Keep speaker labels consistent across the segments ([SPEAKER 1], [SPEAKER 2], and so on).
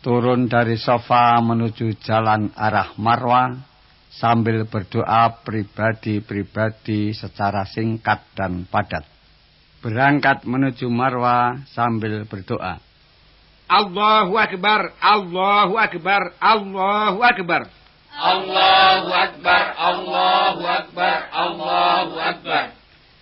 [SPEAKER 1] turun dari sofa menuju jalan arah Marwa sambil berdoa pribadi-pribadi secara singkat dan padat. Berangkat menuju Marwa sambil berdoa.
[SPEAKER 2] Allahu Akbar, Allahu Akbar, Allahu Akbar.
[SPEAKER 3] Allahu Akbar, Allahu Akbar, Allahu Akbar.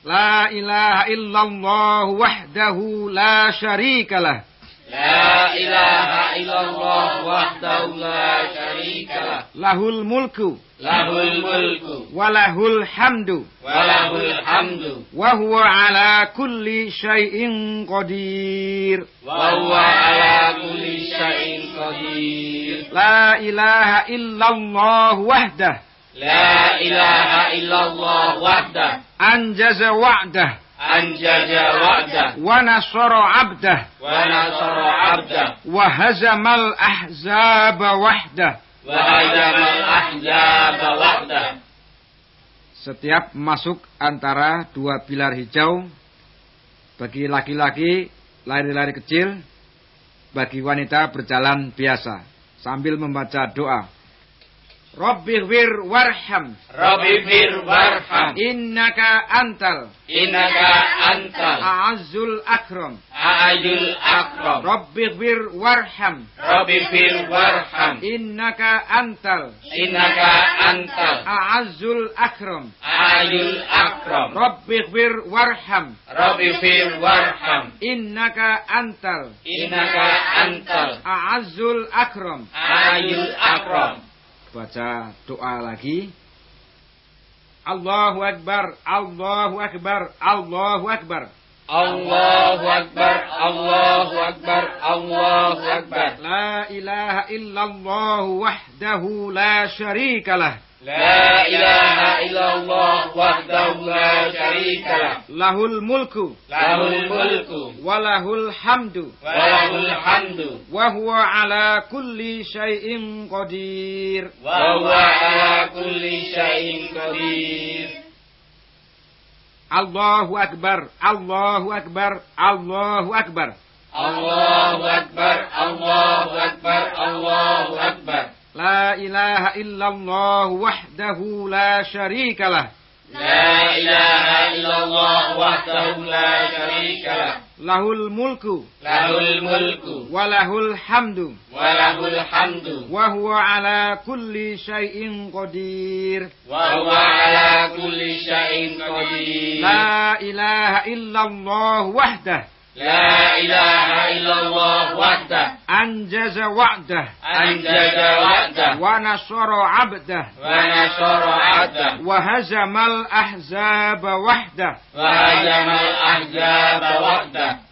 [SPEAKER 2] La ilaha illallah wahdahu la syarikalah.
[SPEAKER 3] La ilaha إلا الله وحده لا شريك له.
[SPEAKER 2] له الملك.
[SPEAKER 3] له الملك.
[SPEAKER 2] وله الحمد.
[SPEAKER 3] وله الحمد.
[SPEAKER 2] وهو على كل شيء قدير.
[SPEAKER 3] وهو على كل شيء قدير.
[SPEAKER 2] لا إله إلا الله وحده.
[SPEAKER 3] لا إله إلا الله وحده.
[SPEAKER 2] أنجز وعده.
[SPEAKER 3] أنجز وعده
[SPEAKER 2] ونصر عبده
[SPEAKER 3] ونصر عبده
[SPEAKER 2] وهزم الأحزاب وحده
[SPEAKER 3] وهزم الأحزاب وحده
[SPEAKER 2] Setiap masuk antara dua pilar hijau bagi laki-laki lari-lari kecil, bagi wanita berjalan biasa sambil membaca doa. رب اغفر وارحم.
[SPEAKER 3] رب اغفر وارحم.
[SPEAKER 2] إنك أنت
[SPEAKER 3] إنك أنت
[SPEAKER 2] أعز الأكرم.
[SPEAKER 3] أعز الأكرم.
[SPEAKER 2] رب اغفر وارحم.
[SPEAKER 3] رب اغفر وارحم.
[SPEAKER 2] إنك أنت
[SPEAKER 3] إنك أنت
[SPEAKER 2] أعز الأكرم.
[SPEAKER 3] أعز الأكرم.
[SPEAKER 2] رب اغفر وارحم.
[SPEAKER 3] رب اغفر وارحم.
[SPEAKER 2] إنك أنت
[SPEAKER 3] إنك أنت
[SPEAKER 2] أعز الأكرم.
[SPEAKER 3] أعز الأكرم.
[SPEAKER 2] baca doa lagi. Allahu Akbar, Allahu Akbar, Allahu Akbar.
[SPEAKER 3] Allahu Akbar, Allahu Akbar, Allahu Akbar.
[SPEAKER 2] La ilaha illallah wahdahu la
[SPEAKER 3] syarikalah. La ilaha illallah syarika
[SPEAKER 2] lahul mulku.
[SPEAKER 3] Lahul
[SPEAKER 2] mulku. walahul hamdu.
[SPEAKER 3] Walahul hamdu.
[SPEAKER 2] Wa huwa ala kulli syai'in qadir.
[SPEAKER 3] Wa huwa ala kulli syai'in qadir.
[SPEAKER 2] Allahu akbar Allahu akbar Allahu akbar.
[SPEAKER 3] Allahu akbar Allahu akbar Allahu akbar.
[SPEAKER 2] La ilaha illallah wahdahu la syarikalah
[SPEAKER 3] لا إله إلا الله وحده لا شريك له.
[SPEAKER 2] له الملك
[SPEAKER 3] له الملك
[SPEAKER 2] وله الحمد
[SPEAKER 3] وله الحمد.
[SPEAKER 2] وهو على كل شيء قدير.
[SPEAKER 3] وهو على كل شيء قدير.
[SPEAKER 2] لا إله إلا الله وحده.
[SPEAKER 3] لا إله إلا الله وحده.
[SPEAKER 2] أنجز وعده.
[SPEAKER 3] أنجز وعده.
[SPEAKER 2] ونصر عبده.
[SPEAKER 3] ونصر عبده.
[SPEAKER 2] وهزم الأحزاب وحده.
[SPEAKER 3] وهزم الأحزاب وحده.